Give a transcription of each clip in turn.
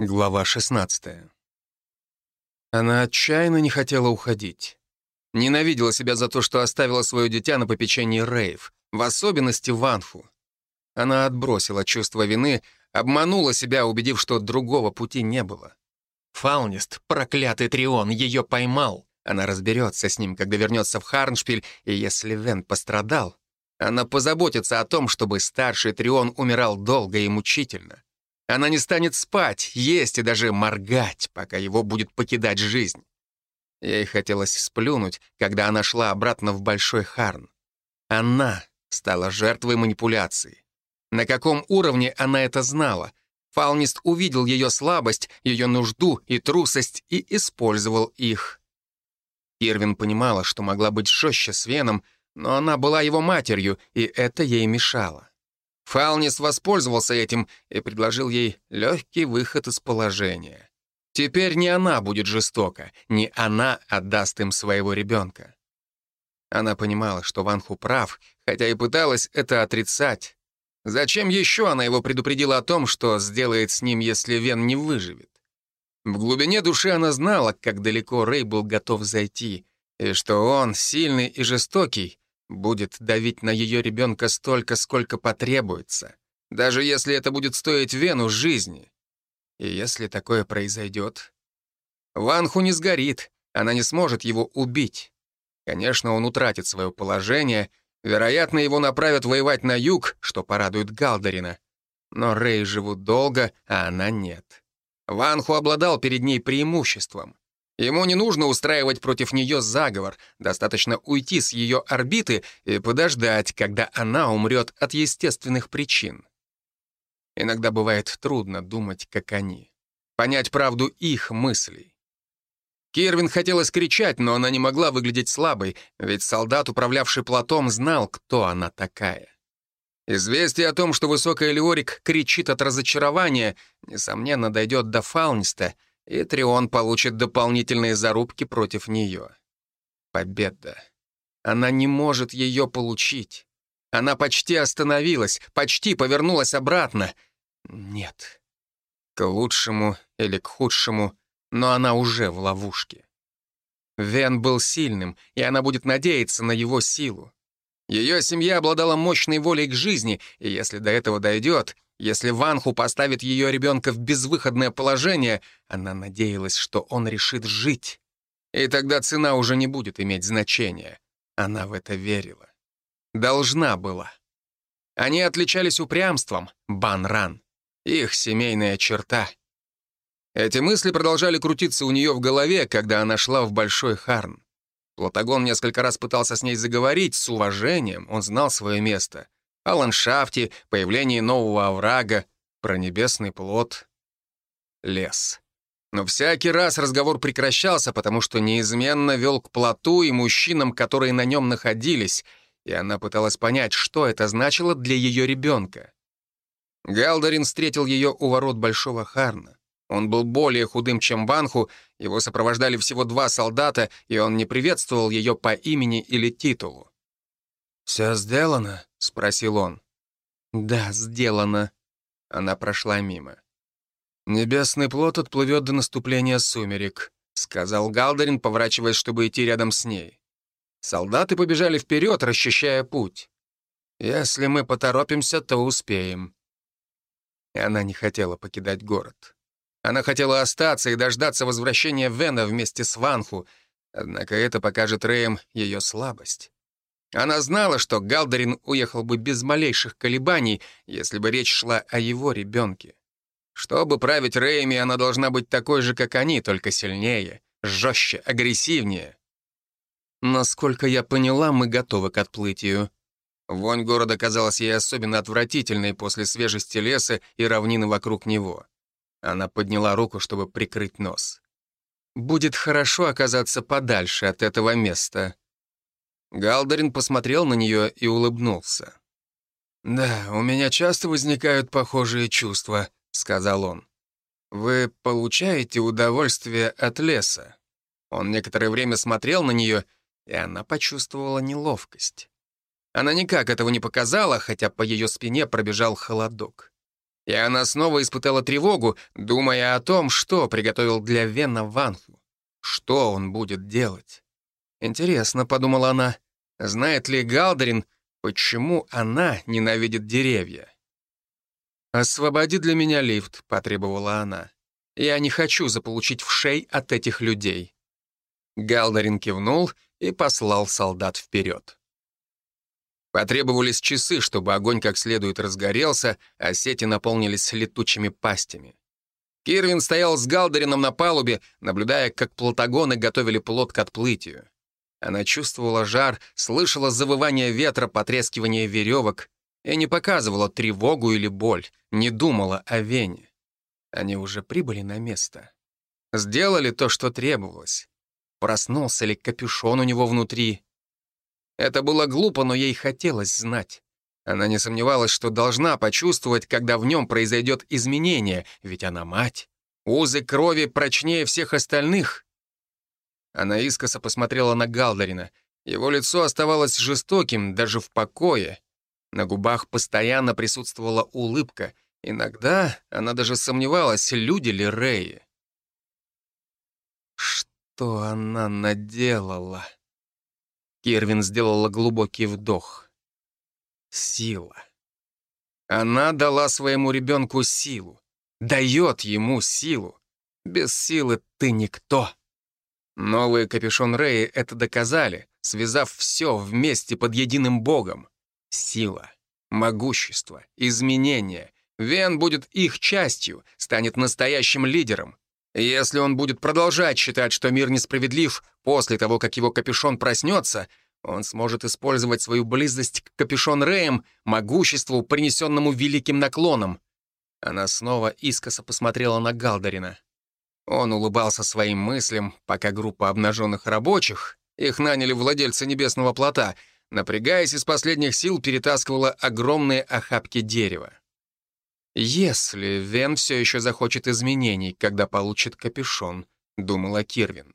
Глава 16. Она отчаянно не хотела уходить. Ненавидела себя за то, что оставила свое дитя на попечении Рейв, в особенности Ванфу. Она отбросила чувство вины, обманула себя, убедив, что другого пути не было. Фаунист, проклятый Трион, ее поймал. Она разберется с ним, когда вернется в Харншпиль, и если Вен пострадал, она позаботится о том, чтобы старший Трион умирал долго и мучительно. Она не станет спать, есть и даже моргать, пока его будет покидать жизнь. Ей хотелось сплюнуть, когда она шла обратно в Большой Харн. Она стала жертвой манипуляции. На каком уровне она это знала? Фаунист увидел ее слабость, ее нужду и трусость и использовал их. Ирвин понимала, что могла быть жестче с Веном, но она была его матерью, и это ей мешало. Фалнис воспользовался этим и предложил ей легкий выход из положения. Теперь не она будет жестока, не она отдаст им своего ребенка. Она понимала, что Ванху прав, хотя и пыталась это отрицать. Зачем еще она его предупредила о том, что сделает с ним, если Вен не выживет? В глубине души она знала, как далеко Рэй был готов зайти, и что он, сильный и жестокий, будет давить на ее ребенка столько, сколько потребуется, даже если это будет стоить Вену жизни. И если такое произойдет, Ванху не сгорит, она не сможет его убить. Конечно, он утратит свое положение, вероятно, его направят воевать на юг, что порадует Галдарина. Но Рэй живут долго, а она нет. Ванху обладал перед ней преимуществом. Ему не нужно устраивать против нее заговор, достаточно уйти с ее орбиты и подождать, когда она умрет от естественных причин. Иногда бывает трудно думать, как они, понять правду их мыслей. Кирвин хотелось кричать, но она не могла выглядеть слабой, ведь солдат, управлявший платом, знал, кто она такая. Известие о том, что высокая Леорик кричит от разочарования, несомненно, дойдет до Фауниста — и Трион получит дополнительные зарубки против нее. Победа. Она не может ее получить. Она почти остановилась, почти повернулась обратно. Нет. К лучшему или к худшему, но она уже в ловушке. Вен был сильным, и она будет надеяться на его силу. Ее семья обладала мощной волей к жизни, и если до этого дойдет, если Ванху поставит ее ребенка в безвыходное положение, она надеялась, что он решит жить. И тогда цена уже не будет иметь значения. Она в это верила. Должна была. Они отличались упрямством, Бан-Ран. Их семейная черта. Эти мысли продолжали крутиться у нее в голове, когда она шла в Большой Харн. Платагон несколько раз пытался с ней заговорить с уважением, он знал свое место о ландшафте, появлении нового оврага, про небесный плод, лес. Но всякий раз разговор прекращался, потому что неизменно вел к плоту и мужчинам, которые на нем находились, и она пыталась понять, что это значило для ее ребенка. Галдарин встретил ее у ворот Большого Харна. Он был более худым, чем Банху, его сопровождали всего два солдата, и он не приветствовал ее по имени или титулу. «Все сделано?» — спросил он. «Да, сделано». Она прошла мимо. «Небесный плод отплывет до наступления сумерек», — сказал Галдарин, поворачиваясь, чтобы идти рядом с ней. Солдаты побежали вперед, расчищая путь. «Если мы поторопимся, то успеем». И она не хотела покидать город. Она хотела остаться и дождаться возвращения Вена вместе с Ванху, однако это покажет Рэем ее слабость. Она знала, что Галдарин уехал бы без малейших колебаний, если бы речь шла о его ребенке. Чтобы править Рэями, она должна быть такой же, как они, только сильнее, жестче, агрессивнее. Насколько я поняла, мы готовы к отплытию. Вонь города казалась ей особенно отвратительной после свежести леса и равнины вокруг него. Она подняла руку, чтобы прикрыть нос. «Будет хорошо оказаться подальше от этого места», Галдарин посмотрел на нее и улыбнулся. «Да, у меня часто возникают похожие чувства», — сказал он. «Вы получаете удовольствие от леса?» Он некоторое время смотрел на нее, и она почувствовала неловкость. Она никак этого не показала, хотя по ее спине пробежал холодок. И она снова испытала тревогу, думая о том, что приготовил для Вена Ванху. Что он будет делать? Интересно, подумала она, знает ли Галдерин, почему она ненавидит деревья? «Освободи для меня лифт», — потребовала она. «Я не хочу заполучить в шей от этих людей». Галдарин кивнул и послал солдат вперед. Потребовались часы, чтобы огонь как следует разгорелся, а сети наполнились летучими пастями. Кирвин стоял с Галдарином на палубе, наблюдая, как платагоны готовили плот к отплытию. Она чувствовала жар, слышала завывание ветра, потрескивание веревок и не показывала тревогу или боль, не думала о Вене. Они уже прибыли на место. Сделали то, что требовалось. Проснулся ли капюшон у него внутри? Это было глупо, но ей хотелось знать. Она не сомневалась, что должна почувствовать, когда в нем произойдет изменение, ведь она мать. Узы крови прочнее всех остальных. Она искоса посмотрела на Галдарина. Его лицо оставалось жестоким даже в покое. На губах постоянно присутствовала улыбка. Иногда она даже сомневалась, люди ли Рэи. Что она наделала? Кервин сделала глубокий вдох. Сила. Она дала своему ребенку силу. Дает ему силу. Без силы ты никто. Новые капюшон Рэи это доказали, связав все вместе под единым богом. Сила, могущество, изменение. Вен будет их частью, станет настоящим лидером. Если он будет продолжать считать, что мир несправедлив после того, как его капюшон проснется, он сможет использовать свою близость к капюшон Рэем, могуществу, принесенному великим наклоном. Она снова искоса посмотрела на Галдарина. Он улыбался своим мыслям, пока группа обнаженных рабочих, их наняли владельцы небесного плота, напрягаясь из последних сил, перетаскивала огромные охапки дерева. «Если Вен все еще захочет изменений, когда получит капюшон», — думала Кирвин.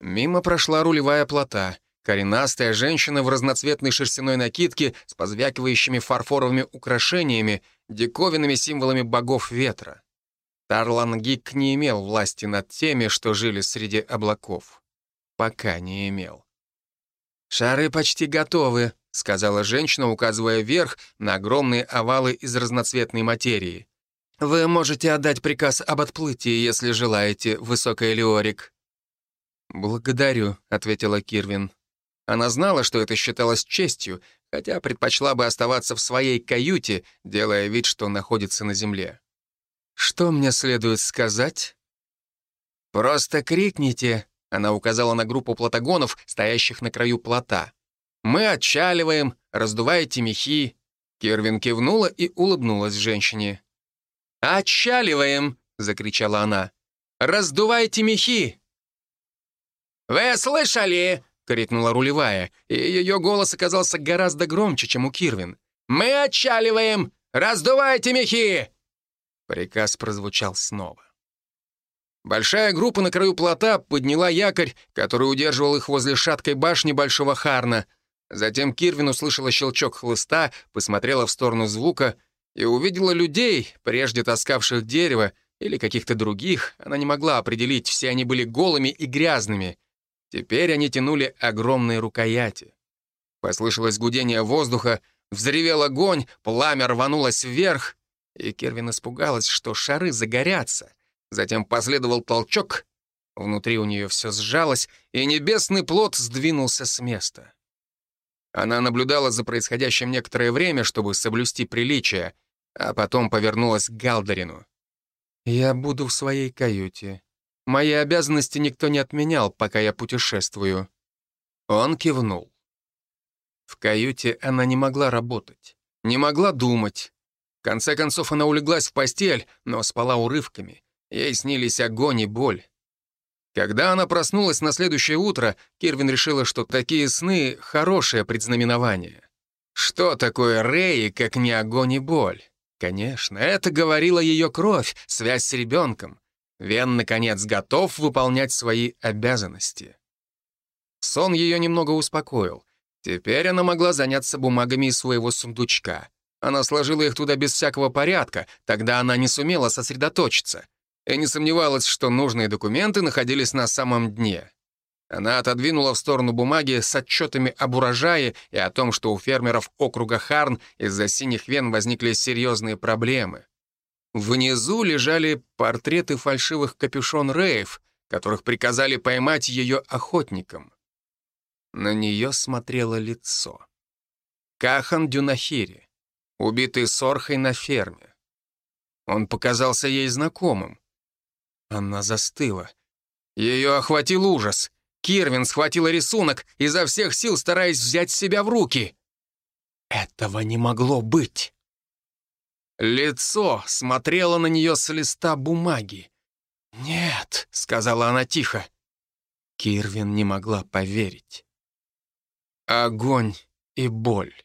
Мимо прошла рулевая плота, коренастая женщина в разноцветной шерстяной накидке с позвякивающими фарфоровыми украшениями, диковинными символами богов ветра. Тарлан Гик не имел власти над теми, что жили среди облаков. Пока не имел. «Шары почти готовы», — сказала женщина, указывая вверх на огромные овалы из разноцветной материи. «Вы можете отдать приказ об отплытии, если желаете, высокая Леорик». «Благодарю», — ответила Кирвин. Она знала, что это считалось честью, хотя предпочла бы оставаться в своей каюте, делая вид, что находится на земле. «Что мне следует сказать?» «Просто крикните», — она указала на группу платагонов, стоящих на краю плота. «Мы отчаливаем, раздувайте мехи». Кирвин кивнула и улыбнулась женщине. «Отчаливаем!» — закричала она. «Раздувайте мехи!» «Вы слышали?» — крикнула рулевая, и ее голос оказался гораздо громче, чем у Кирвин. «Мы отчаливаем! Раздувайте мехи!» Приказ прозвучал снова. Большая группа на краю плота подняла якорь, который удерживал их возле шаткой башни Большого Харна, Затем Кирвин услышала щелчок хлыста, посмотрела в сторону звука и увидела людей, прежде таскавших дерево или каких-то других. Она не могла определить, все они были голыми и грязными. Теперь они тянули огромные рукояти. Послышалось гудение воздуха, взревел огонь, пламя рванулось вверх, и Кервин испугалась, что шары загорятся. Затем последовал толчок, внутри у нее все сжалось, и небесный плод сдвинулся с места. Она наблюдала за происходящим некоторое время, чтобы соблюсти приличие, а потом повернулась к Галдерину. «Я буду в своей каюте. Мои обязанности никто не отменял, пока я путешествую». Он кивнул. В каюте она не могла работать, не могла думать. В конце концов, она улеглась в постель, но спала урывками. Ей снились огонь и боль. Когда она проснулась на следующее утро, Кирвин решила, что такие сны — хорошее предзнаменование. Что такое Рэй, как не огонь и боль? Конечно, это говорила ее кровь, связь с ребенком. Вен, наконец, готов выполнять свои обязанности. Сон ее немного успокоил. Теперь она могла заняться бумагами из своего сундучка. Она сложила их туда без всякого порядка, тогда она не сумела сосредоточиться. И не сомневалась, что нужные документы находились на самом дне. Она отодвинула в сторону бумаги с отчетами об урожае и о том, что у фермеров округа Харн из-за синих вен возникли серьезные проблемы. Внизу лежали портреты фальшивых капюшон Рейв, которых приказали поймать ее охотникам. На нее смотрело лицо. Кахан Дюнахири, убитый сорхой на ферме. Он показался ей знакомым. Она застыла. Ее охватил ужас. Кирвин схватила рисунок, изо всех сил стараясь взять себя в руки. Этого не могло быть. Лицо смотрело на нее с листа бумаги. «Нет», — сказала она тихо. Кирвин не могла поверить. Огонь и боль.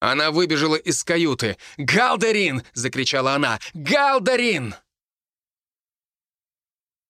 Она выбежала из каюты. «Галдерин!» — закричала она. «Галдерин!»